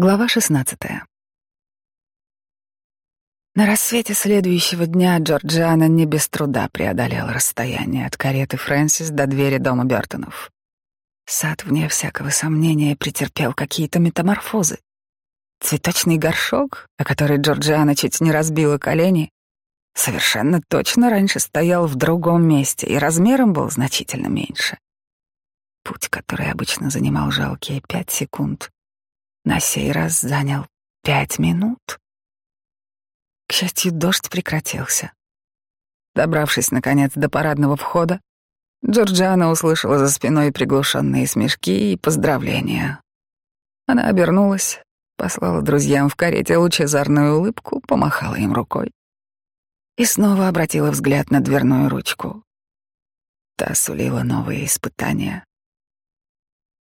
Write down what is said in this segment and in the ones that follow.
Глава 16. На рассвете следующего дня Джорджиана не без труда преодолела расстояние от кареты Фрэнсис до двери дома Бёртонов. Сад, вне всякого сомнения, претерпел какие-то метаморфозы. Цветочный горшок, о который Джорджиана чуть не разбила колени, совершенно точно раньше стоял в другом месте и размером был значительно меньше. Путь, который обычно занимал жалкие пять секунд, на сей раз занял пять минут. К счастью, дождь прекратился. Добравшись, наконец, до парадного входа, Джорджиана услышала за спиной приглушенные смешки и поздравления. Она обернулась, послала друзьям в карете лучезарную улыбку, помахала им рукой и снова обратила взгляд на дверную ручку. Та сулила новые испытания.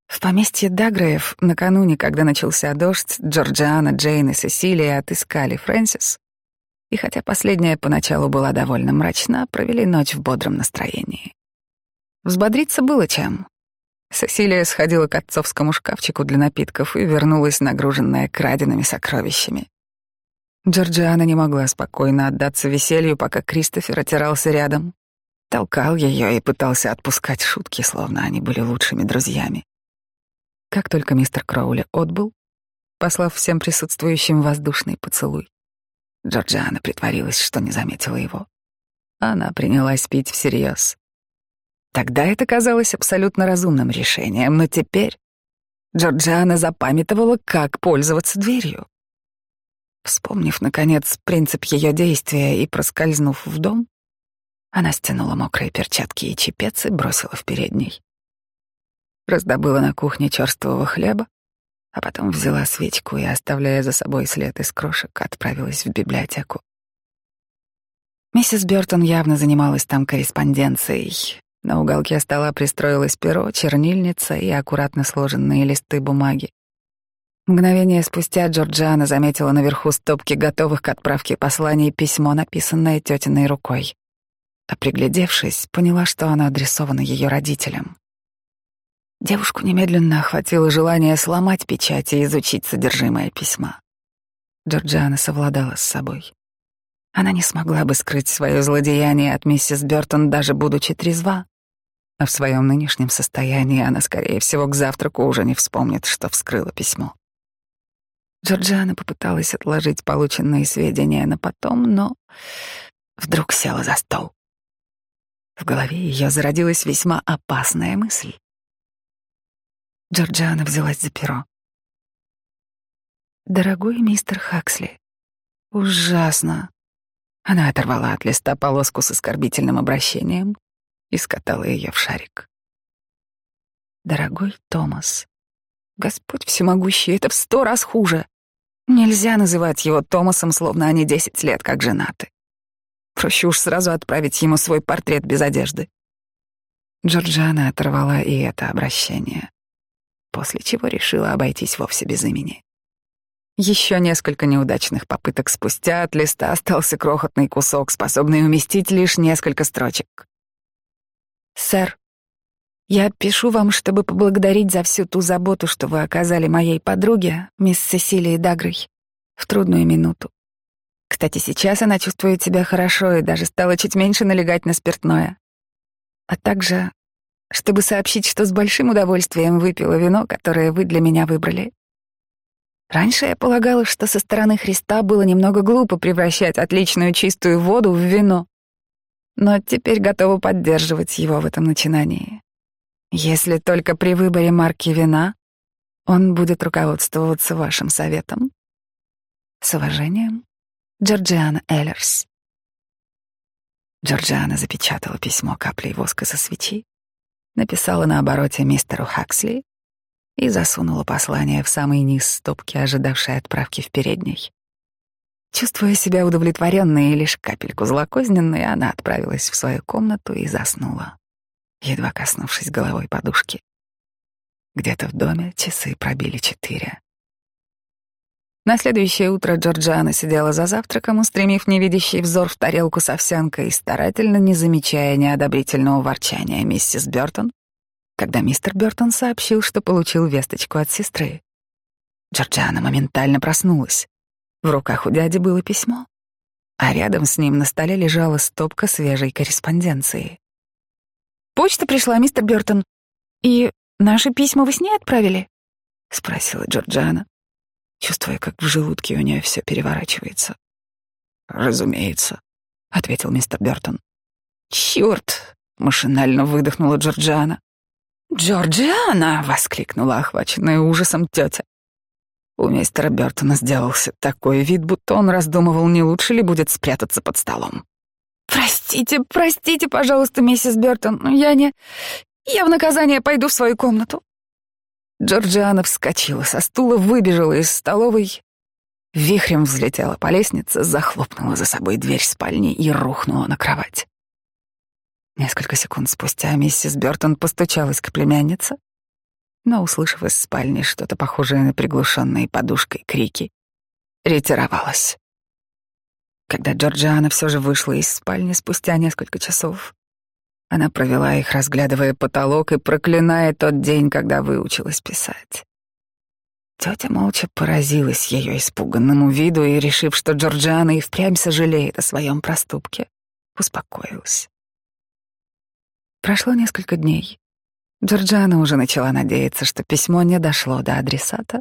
В поместье Дагреев накануне, когда начался дождь, Джорджиана, Джейн и Сесилия отыскали Фрэнсис, и хотя последняя поначалу была довольно мрачна, провели ночь в бодром настроении. Взбодриться было чем. Сесилия сходила к отцовскому шкафчику для напитков и вернулась нагруженная краденными сокровищами. Джорджиана не могла спокойно отдаться веселью, пока Кристофер отирался рядом. Толкал ее и пытался отпускать шутки, словно они были лучшими друзьями. Как только мистер Кроули отбыл, послав всем присутствующим воздушный поцелуй, Джорджиана притворилась, что не заметила его. Она принялась пить всерьез. Тогда это казалось абсолютно разумным решением, но теперь Джорджиана запамятовала, как пользоваться дверью. Вспомнив, наконец, принцип ее действия и проскользнув в дом, она стянула мокрые перчатки и чепец и бросила в передней раздобыла на кухне черствого хлеба, а потом взяла свечку и, оставляя за собой след из крошек, отправилась в библиотеку. Миссис Бёртон явно занималась там корреспонденцией. На уголке стола пристроилось перо, чернильница и аккуратно сложенные листы бумаги. Мгновение спустя Джорджиана заметила наверху стопки готовых к отправке посланий письмо, написанное тетиной рукой. А приглядевшись, поняла, что оно адресовано ее родителям. Девушку немедленно охватило желание сломать печать и изучить содержимое письма. Джорджиана совладала с собой. Она не смогла бы скрыть свое злодеяние от миссис Бёртон, даже будучи трезва. А в своем нынешнем состоянии она, скорее всего, к завтраку уже не вспомнит, что вскрыла письмо. Джорджиана попыталась отложить полученные сведения на потом, но вдруг села за стол. В голове ее зародилась весьма опасная мысль. Джорджиана взялась за перо. «Дорогой мистер Хаксли, ужасно!» Она оторвала от листа полоску с оскорбительным обращением и скатала ее в шарик. «Дорогой Томас, Господь всемогущий, это в сто раз хуже. Нельзя называть его Томасом, словно они десять лет как женаты. Проще уж сразу отправить ему свой портрет без одежды». Джорджиана оторвала и это обращение после чего решила обойтись вовсе без имени. Еще несколько неудачных попыток спустя от листа остался крохотный кусок, способный уместить лишь несколько строчек. «Сэр, я пишу вам, чтобы поблагодарить за всю ту заботу, что вы оказали моей подруге, мисс Сесилии Дагрой, в трудную минуту. Кстати, сейчас она чувствует себя хорошо и даже стала чуть меньше налегать на спиртное. А также чтобы сообщить, что с большим удовольствием выпила вино, которое вы для меня выбрали. Раньше я полагала, что со стороны Христа было немного глупо превращать отличную чистую воду в вино, но теперь готова поддерживать его в этом начинании. Если только при выборе марки вина он будет руководствоваться вашим советом. С уважением, Джорджиана Эллерс. Джорджиана запечатала письмо каплей воска со свечи написала на обороте мистеру Хаксли и засунула послание в самый низ стопки, ожидавшей отправки в передней. Чувствуя себя удовлетворенной и лишь капельку злокозненной, она отправилась в свою комнату и заснула, едва коснувшись головой подушки. Где-то в доме часы пробили четыре. На следующее утро Джорджиана сидела за завтраком, устремив невидящий взор в тарелку с овсянкой, старательно не замечая неодобрительного ворчания миссис Бёртон, когда мистер Бёртон сообщил, что получил весточку от сестры. Джорджиана моментально проснулась. В руках у дяди было письмо, а рядом с ним на столе лежала стопка свежей корреспонденции. «Почта пришла, мистер Бёртон. И наши письма вы с ней отправили?» — спросила Джорджиана, чувствуя, как в желудке у нее все переворачивается. «Разумеется», — ответил мистер Бёртон. «Чёрт!» — машинально выдохнула Джорджиана. «Джорджиана!» — воскликнула охваченная ужасом тетя. У мистера Бёртона сделался такой вид, будто он раздумывал, не лучше ли будет спрятаться под столом. «Простите, простите, пожалуйста, миссис Бёртон, я не... Я в наказание пойду в свою комнату». Джорджиана вскочила со стула, выбежала из столовой, вихрем взлетела по лестнице, захлопнула за собой дверь спальни и рухнула на кровать. Несколько секунд спустя миссис Бёртон постучалась к племяннице, но, услышав из спальни что-то похожее на приглушенные подушкой крики, ретировалась. Когда Джорджиана все же вышла из спальни спустя несколько часов, она провела их, разглядывая потолок и проклиная тот день, когда выучилась писать. Тетя молча поразилась ее испуганному виду и, решив, что Джорджиана и впрямь сожалеет о своем проступке, успокоилась. Прошло несколько дней. Джорджиана уже начала надеяться, что письмо не дошло до адресата.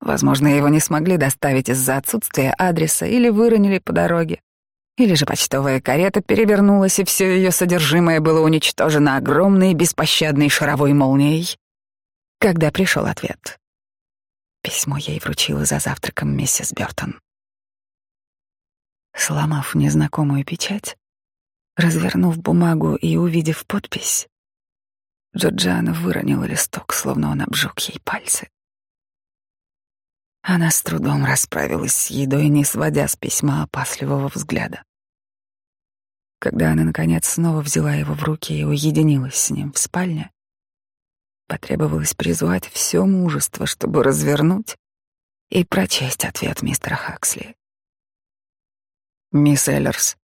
Возможно, его не смогли доставить из-за отсутствия адреса или выронили по дороге. Или же почтовая карета перевернулась, и все ее содержимое было уничтожено огромной беспощадной шаровой молнией. Когда пришел ответ. Письмо ей вручила за завтраком миссис Бёртон. Сломав незнакомую печать, развернув бумагу и увидев подпись, Джорджиана выронила листок, словно он обжег ей пальцы. Она с трудом расправилась с едой, не сводя с письма опасливого взгляда. Когда она, наконец, снова взяла его в руки и уединилась с ним в спальне, потребовалось призвать все мужество, чтобы развернуть и прочесть ответ мистера Хаксли. «Мисс Эллерс,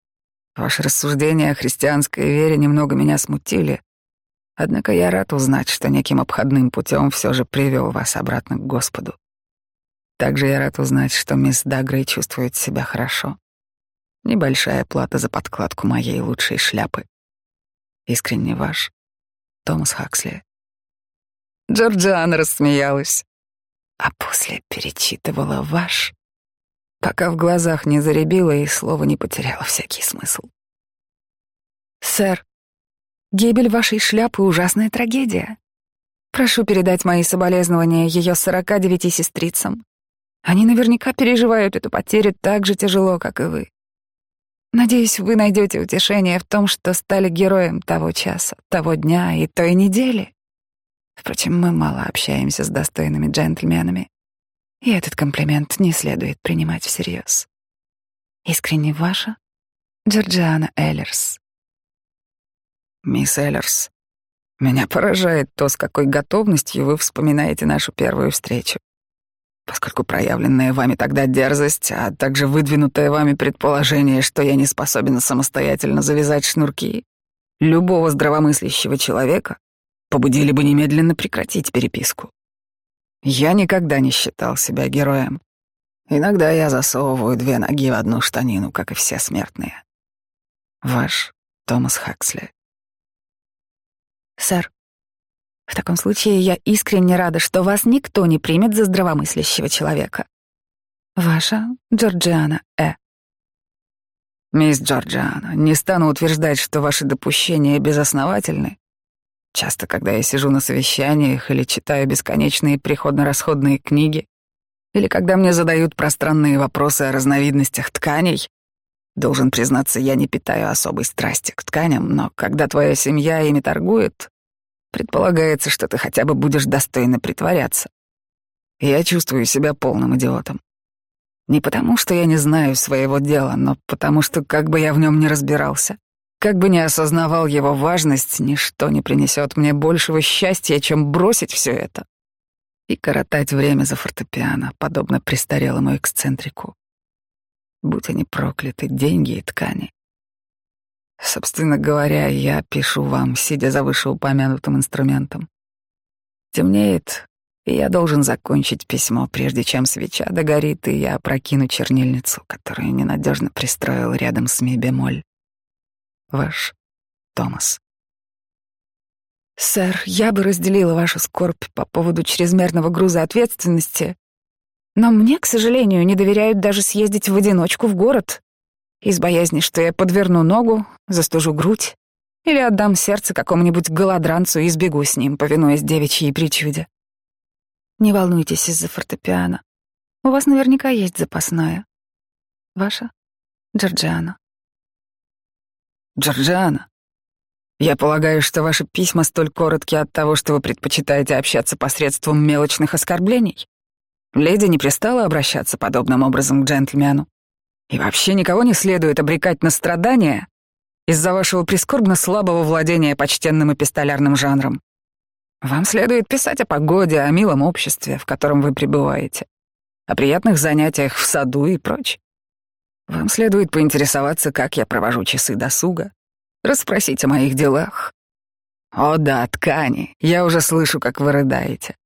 ваши рассуждения о христианской вере немного меня смутили, Однако я рад узнать, что неким обходным путем все же привел вас обратно к Господу. Также я рад узнать, что мисс Дагрей чувствует себя хорошо. Небольшая плата за подкладку моей лучшей шляпы. Искренне ваш, Томас Хаксли. Джорджиана рассмеялась, а после перечитывала ваш, пока в глазах не заребило и слово не потеряло всякий смысл. «Сэр, Гибель вашей шляпы — ужасная трагедия. Прошу передать мои соболезнования ее сорока девяти сестрицам. Они наверняка переживают эту потерю так же тяжело, как и вы. Надеюсь, вы найдете утешение в том, что стали героем того часа, того дня и той недели. Впрочем, мы мало общаемся с достойными джентльменами, и этот комплимент не следует принимать всерьез. Искренне ваша Джорджиана Эллерс. «Мисс Эллерс, меня поражает то, с какой готовностью вы вспоминаете нашу первую встречу. Поскольку проявленная вами тогда дерзость, а также выдвинутое вами предположение, что я не способен самостоятельно завязать шнурки, любого здравомыслящего человека побудили бы немедленно прекратить переписку. Я никогда не считал себя героем. Иногда я засовываю две ноги в одну штанину, как и все смертные. Ваш Томас Хаксли. Сэр, в таком случае я искренне рада, что вас никто не примет за здравомыслящего человека. Ваша Джорджиана Э. Мисс Джорджиана, не стану утверждать, что ваши допущения безосновательны. Часто, когда я сижу на совещаниях или читаю бесконечные приходно-расходные книги, или когда мне задают пространные вопросы о разновидностях тканей, Должен признаться, я не питаю особой страсти к тканям, но когда твоя семья ими торгует, предполагается, что ты хотя бы будешь достойно притворяться. Я чувствую себя полным идиотом. Не потому, что я не знаю своего дела, но потому что, как бы я в нем не разбирался, как бы не осознавал его важность, ничто не принесет мне большего счастья, чем бросить все это и коротать время за фортепиано, подобно престарелому эксцентрику будь они прокляты, деньги и ткани. Собственно говоря, я пишу вам, сидя за вышеупомянутым инструментом. Темнеет, И я должен закончить письмо, прежде чем свеча догорит, и я прокину чернильницу, которую ненадежно пристроил рядом с ми бемоль. Ваш Томас. Сэр, я бы разделила вашу скорбь по поводу чрезмерного груза ответственности, но мне, к сожалению, не доверяют даже съездить в одиночку в город из боязни, что я подверну ногу, застужу грудь или отдам сердце какому-нибудь голодранцу и сбегу с ним, повинуясь девичьей причуде. Не волнуйтесь из-за фортепиано. У вас наверняка есть запасное. Ваша Джорджиана. Джорджиана, я полагаю, что ваши письма столь короткие от того, что вы предпочитаете общаться посредством мелочных оскорблений. Леди не пристала обращаться подобным образом к джентльмену. И вообще никого не следует обрекать на страдания из-за вашего прискорбно слабого владения почтенным эпистолярным жанром. Вам следует писать о погоде, о милом обществе, в котором вы пребываете, о приятных занятиях в саду и прочь. Вам следует поинтересоваться, как я провожу часы досуга, расспросить о моих делах. О да, ткани, я уже слышу, как вы рыдаете.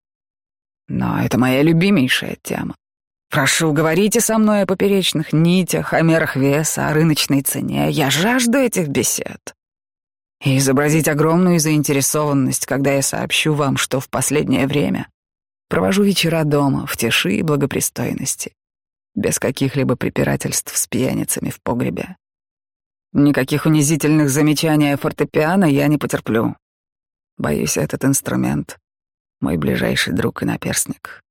Но это моя любимейшая тема. Прошу, говорите со мной о поперечных нитях, о мерах веса, о рыночной цене. Я жажду этих бесед и изобразить огромную заинтересованность, когда я сообщу вам, что в последнее время провожу вечера дома в тиши и благопристойности, без каких-либо препирательств с пьяницами в погребе. Никаких унизительных замечаний о фортепиано я не потерплю. Боюсь, этот инструмент — мой ближайший друг и наперсник.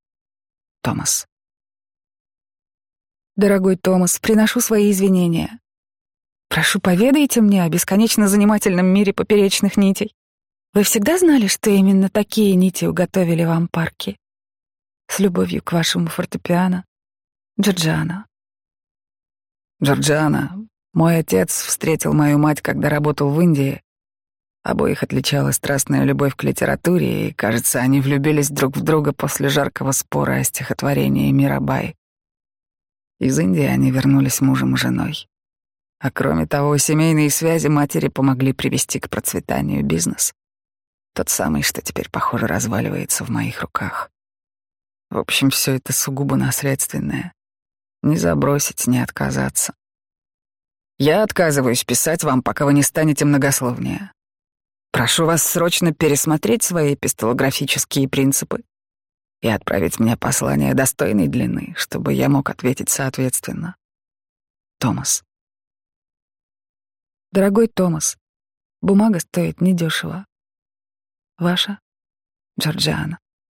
Томас. Дорогой Томас, приношу свои извинения. Прошу, поведайте мне о бесконечно занимательном мире поперечных нитей. Вы всегда знали, что именно такие нити уготовили вам парки? С любовью к вашему фортепиано. Джорджиана. Джорджиана, мой отец встретил мою мать, когда работал в Индии. Обоих отличала страстная любовь к литературе, и, кажется, они влюбились друг в друга после жаркого спора о стихотворении Мирабай. Из Индии они вернулись мужем и женой. А кроме того, семейные связи матери помогли привести к процветанию бизнес. Тот самый, что теперь, похоже, разваливается в моих руках. В общем, все это сугубо наследственное. Не забросить, не отказаться. Я отказываюсь писать вам, пока вы не станете многословнее. Прошу вас срочно пересмотреть свои эпистолографические принципы и отправить мне послание достойной длины, чтобы я мог ответить соответственно. Томас. Дорогой Томас, бумага стоит недешево. Ваша Джорджиана.